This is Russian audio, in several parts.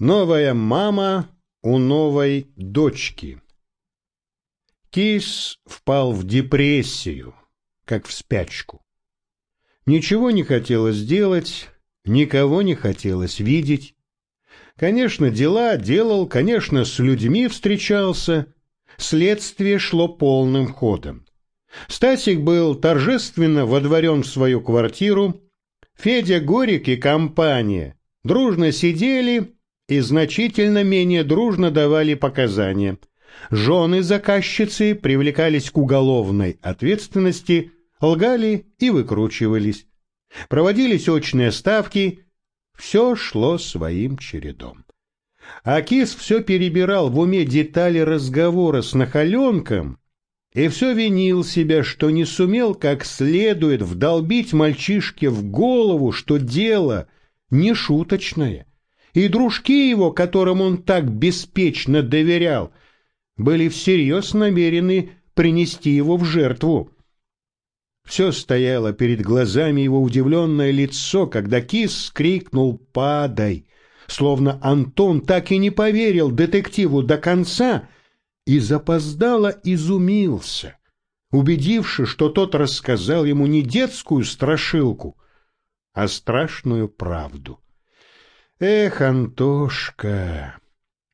Новая мама у новой дочки. Кис впал в депрессию, как в спячку. Ничего не хотелось делать, никого не хотелось видеть. Конечно, дела делал, конечно, с людьми встречался. Следствие шло полным ходом. Стасик был торжественно водворен в свою квартиру. Федя Горик и компания дружно сидели и значительно менее дружно давали показания. Жены заказчицы привлекались к уголовной ответственности, лгали и выкручивались. Проводились очные ставки, все шло своим чередом. Акис все перебирал в уме детали разговора с Нахаленком и все винил себя, что не сумел как следует вдолбить мальчишке в голову, что дело не шуточное, и дружки его, которым он так беспечно доверял, были всерьез намерены принести его в жертву. Все стояло перед глазами его удивленное лицо, когда кис крикнул «Падай!», словно Антон так и не поверил детективу до конца и запоздало изумился, убедившись, что тот рассказал ему не детскую страшилку, а страшную правду. Эх, Антошка,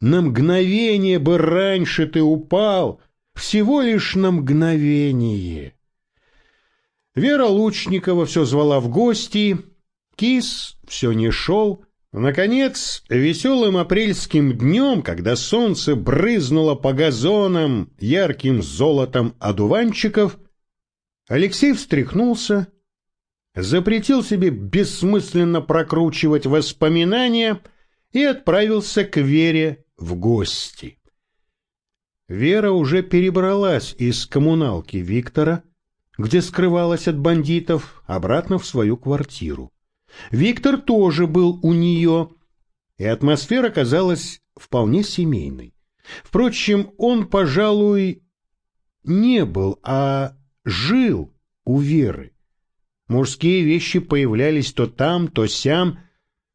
на мгновение бы раньше ты упал, всего лишь на мгновение. Вера Лучникова все звала в гости, кис все не шел. Наконец, веселым апрельским днем, когда солнце брызнуло по газонам ярким золотом одуванчиков, Алексей встряхнулся запретил себе бессмысленно прокручивать воспоминания и отправился к Вере в гости. Вера уже перебралась из коммуналки Виктора, где скрывалась от бандитов, обратно в свою квартиру. Виктор тоже был у нее, и атмосфера казалась вполне семейной. Впрочем, он, пожалуй, не был, а жил у Веры. Мужские вещи появлялись то там, то сям.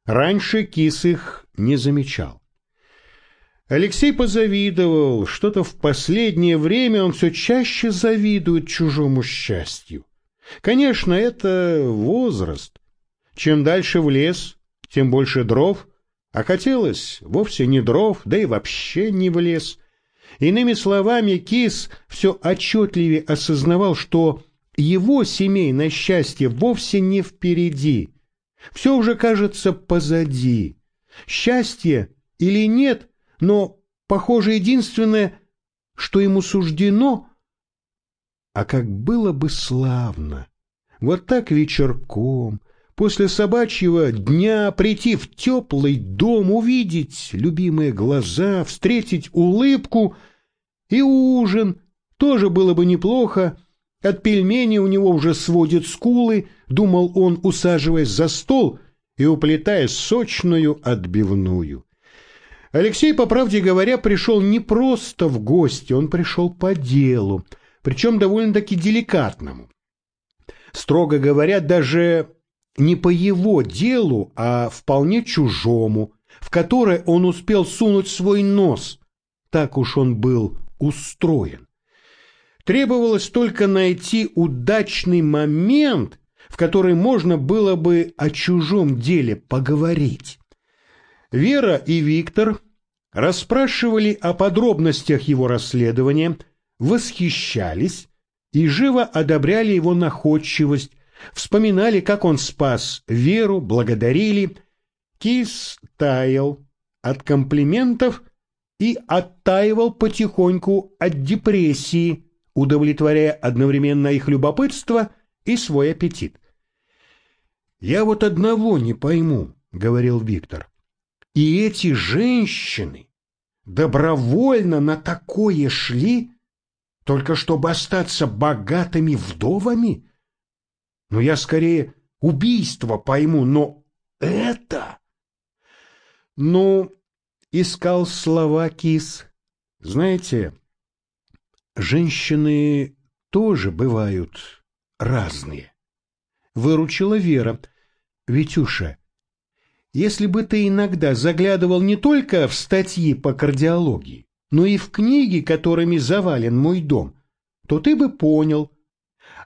Раньше кис их не замечал. Алексей позавидовал, что-то в последнее время он все чаще завидует чужому счастью. Конечно, это возраст. Чем дальше в лес, тем больше дров, а хотелось вовсе не дров, да и вообще не в лес. Иными словами, кис все отчетливее осознавал, что его семейное счастье вовсе не впереди. Все уже кажется позади. Счастье или нет, но, похоже, единственное, что ему суждено, а как было бы славно, вот так вечерком, после собачьего дня прийти в теплый дом, увидеть любимые глаза, встретить улыбку и ужин, тоже было бы неплохо, от пельменей у него уже сводят скулы, думал он, усаживаясь за стол и уплетая сочную отбивную. Алексей, по правде говоря, пришел не просто в гости, он пришел по делу, причем довольно-таки деликатному. Строго говоря, даже не по его делу, а вполне чужому, в которое он успел сунуть свой нос. Так уж он был устроен. Требовалось только найти удачный момент, в который можно было бы о чужом деле поговорить. Вера и Виктор расспрашивали о подробностях его расследования, восхищались и живо одобряли его находчивость, вспоминали, как он спас Веру, благодарили. Кис таял от комплиментов и оттаивал потихоньку от депрессии, удовлетворяя одновременно их любопытство и свой аппетит. «Я вот одного не пойму», — говорил Виктор. «И эти женщины добровольно на такое шли, только чтобы остаться богатыми вдовами? Но я скорее убийство пойму, но это...» «Ну, искал слова кис. Знаете, Женщины тоже бывают разные. Выручила Вера. Витюша, если бы ты иногда заглядывал не только в статьи по кардиологии, но и в книги, которыми завален мой дом, то ты бы понял,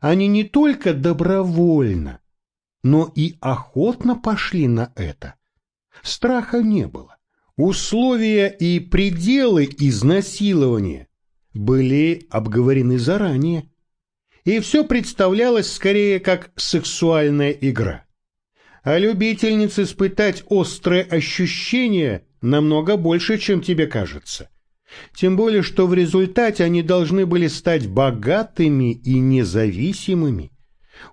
они не только добровольно, но и охотно пошли на это. Страха не было. Условия и пределы изнасилования были обговорены заранее, и все представлялось скорее как сексуальная игра. А любительниц испытать острые ощущения намного больше, чем тебе кажется. Тем более, что в результате они должны были стать богатыми и независимыми.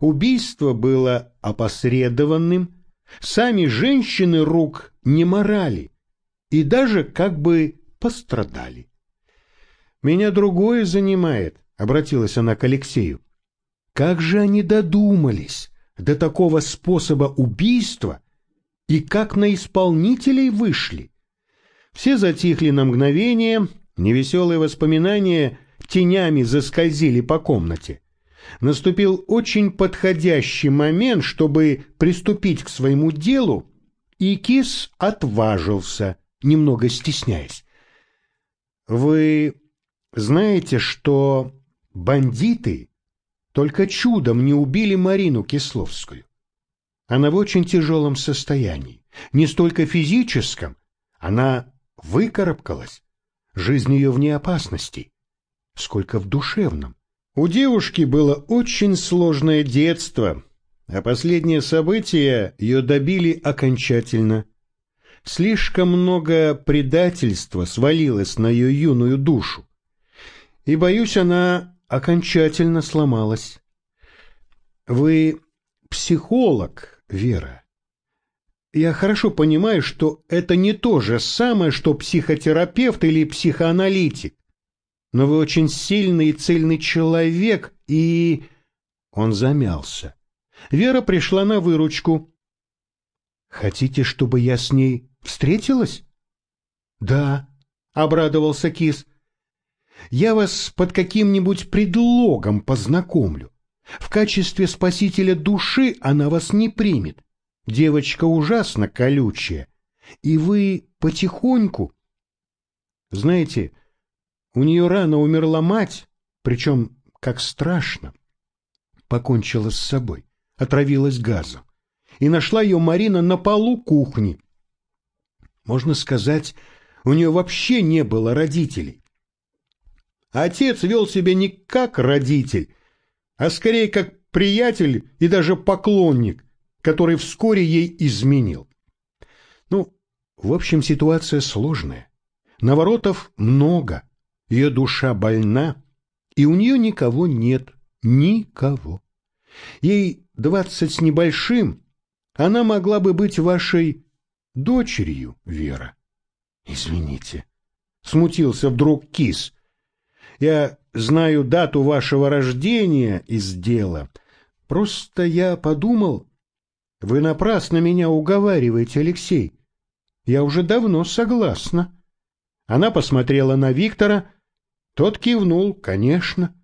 Убийство было опосредованным, сами женщины рук не морали и даже как бы пострадали. «Меня другое занимает», — обратилась она к Алексею. «Как же они додумались до такого способа убийства и как на исполнителей вышли?» Все затихли на мгновение, невеселые воспоминания тенями заскользили по комнате. Наступил очень подходящий момент, чтобы приступить к своему делу, и Кис отважился, немного стесняясь. «Вы знаете, что бандиты только чудом не убили Марину Кисловскую? Она в очень тяжелом состоянии, не столько физическом, она выкарабкалась, жизнь ее вне опасности, сколько в душевном. У девушки было очень сложное детство, а последние события ее добили окончательно. Слишком много предательства свалилось на ее юную душу. И, боюсь, она окончательно сломалась. Вы психолог, Вера. Я хорошо понимаю, что это не то же самое, что психотерапевт или психоаналитик. Но вы очень сильный и цельный человек, и... Он замялся. Вера пришла на выручку. «Хотите, чтобы я с ней встретилась?» «Да», — обрадовался Кис. «Я вас под каким-нибудь предлогом познакомлю. В качестве спасителя души она вас не примет. Девочка ужасно колючая, и вы потихоньку... Знаете, у нее рано умерла мать, причем как страшно. Покончила с собой, отравилась газом. И нашла ее Марина на полу кухни. Можно сказать, у нее вообще не было родителей. Отец вел себя не как родитель, а скорее как приятель и даже поклонник, который вскоре ей изменил. Ну, в общем, ситуация сложная. Наворотов много, ее душа больна, и у нее никого нет, никого. Ей двадцать с небольшим, она могла бы быть вашей дочерью, Вера. Извините, смутился вдруг Кис. Я знаю дату вашего рождения из дела. Просто я подумал, вы напрасно меня уговариваете, Алексей. Я уже давно согласна. Она посмотрела на Виктора. Тот кивнул, конечно.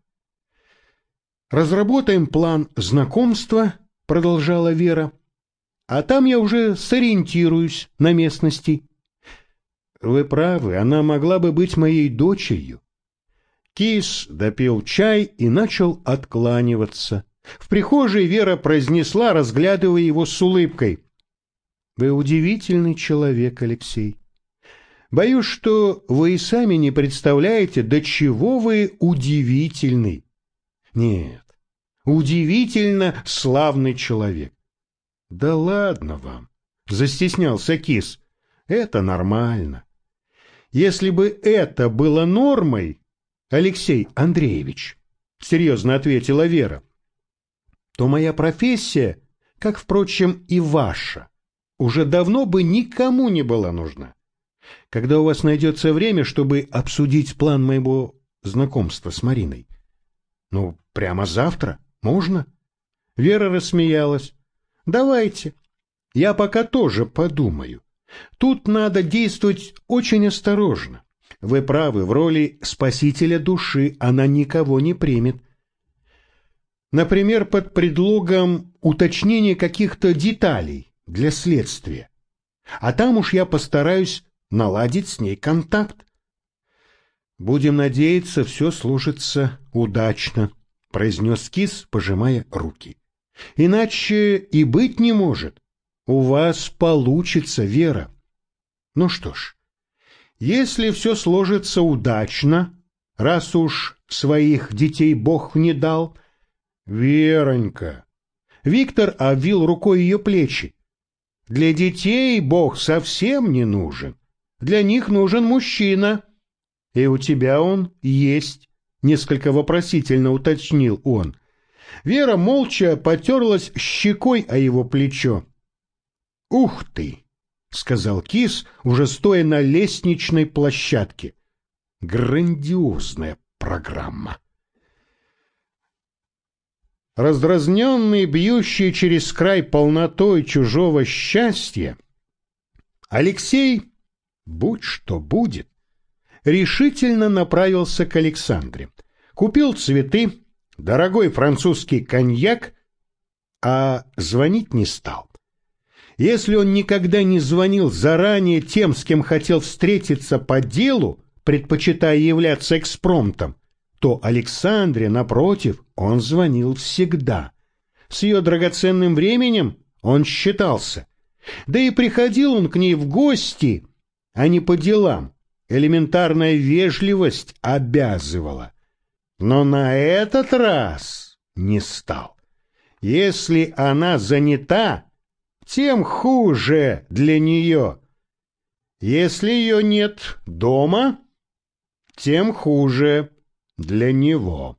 Разработаем план знакомства, продолжала Вера. А там я уже сориентируюсь на местности. Вы правы, она могла бы быть моей дочерью. Кис допил чай и начал откланиваться. В прихожей Вера произнесла, разглядывая его с улыбкой. «Вы удивительный человек, Алексей. Боюсь, что вы и сами не представляете, до чего вы удивительный. Нет, удивительно славный человек. Да ладно вам, застеснялся Кис. Это нормально. Если бы это было нормой, Алексей Андреевич, серьезно ответила Вера, то моя профессия, как, впрочем, и ваша, уже давно бы никому не была нужна. Когда у вас найдется время, чтобы обсудить план моего знакомства с Мариной? Ну, прямо завтра? Можно? Вера рассмеялась. Давайте. Я пока тоже подумаю. Тут надо действовать очень осторожно. Вы правы, в роли спасителя души она никого не примет. Например, под предлогом уточнения каких-то деталей для следствия. А там уж я постараюсь наладить с ней контакт. Будем надеяться, все сложится удачно, произнес кис, пожимая руки. Иначе и быть не может. У вас получится, Вера. Ну что ж, если все сложится удачно, раз уж своих детей Бог не дал, Веронька. Виктор обвил рукой ее плечи. Для детей Бог совсем не нужен. Для них нужен мужчина. И у тебя он есть, несколько вопросительно уточнил он. Вера молча потерлась щекой о его плечо. «Ух ты!» — сказал Кис, уже стоя на лестничной площадке. «Грандиозная программа!» Раздразненный, бьющий через край полнотой чужого счастья, Алексей, будь что будет, решительно направился к Александре. Купил цветы, дорогой французский коньяк, а звонить не стал. Если он никогда не звонил заранее тем, с кем хотел встретиться по делу, предпочитая являться экспромтом, то Александре, напротив, он звонил всегда. С ее драгоценным временем он считался. Да и приходил он к ней в гости, а не по делам. Элементарная вежливость обязывала. Но на этот раз не стал. Если она занята, тем хуже для нее. Если ее нет дома, тем хуже для него.